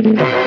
Mm-hmm.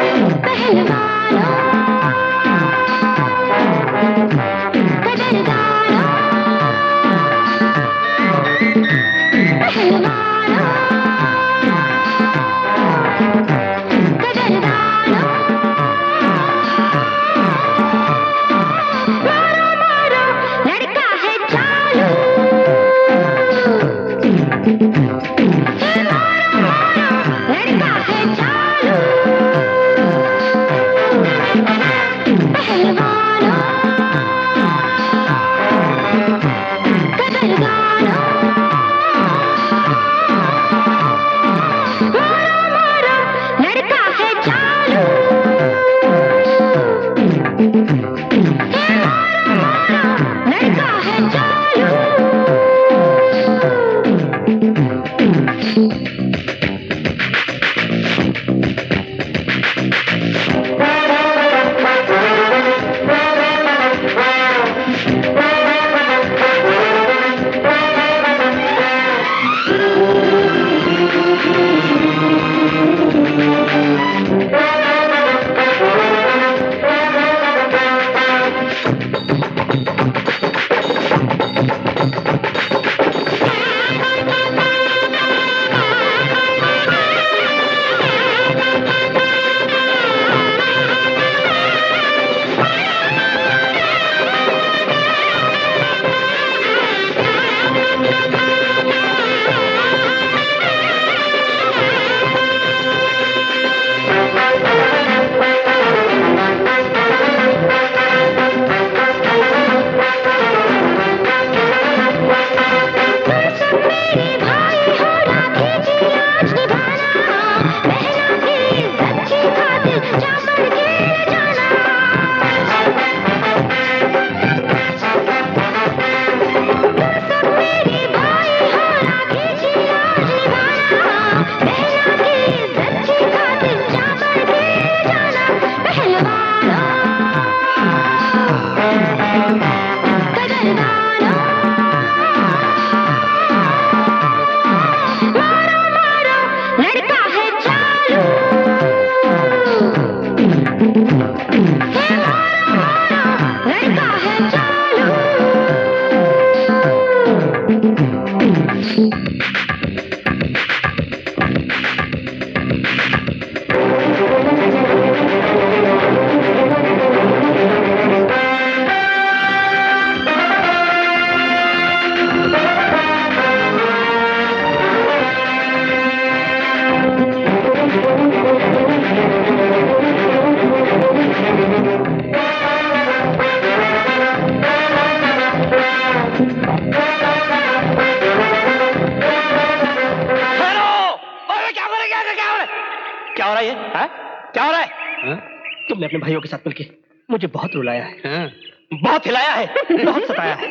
बहुत रुलाया है। हाँ। बहुत हिलाया है बहुत सताया है।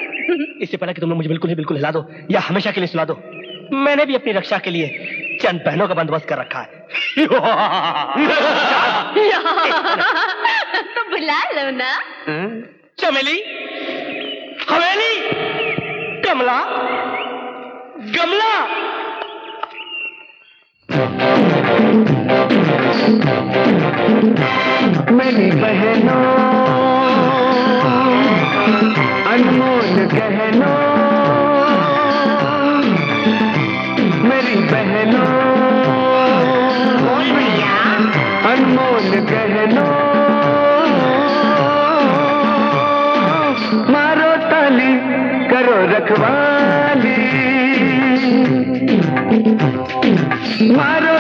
इससे पहले कि तुम मुझे बिल्कुल ही बिल्कुल हिला दो या हमेशा के लिए सुला दो मैंने भी अपनी रक्षा के लिए चंद बहनों का बंदोबस्त कर रखा है। तो बुला लो ना। हाँ। चमेली हवेली कमला गमला। मेरी बहनों अनमोल कहनो मेरी बहनों अनमोल कहनो मारो ताली करो रखवाली मारो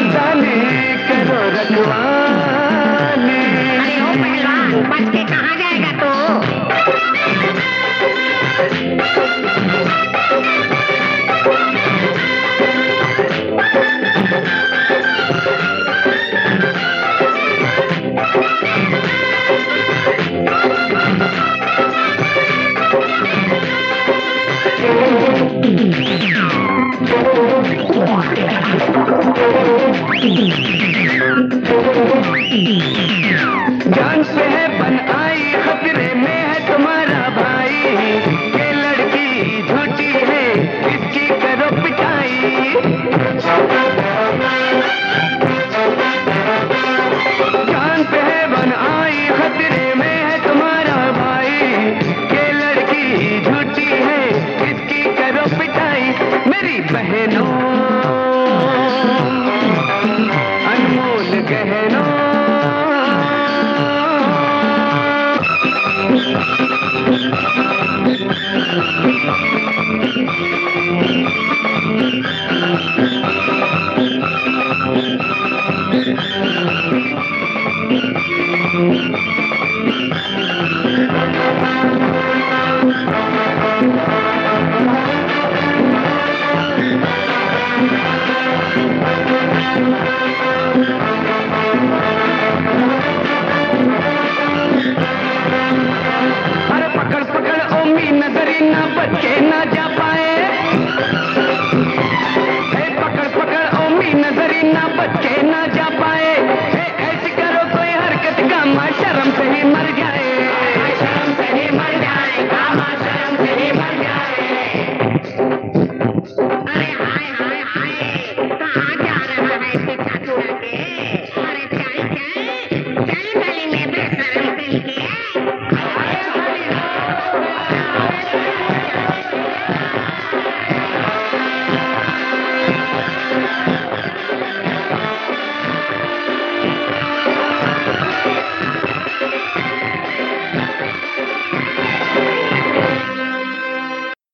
Thank you.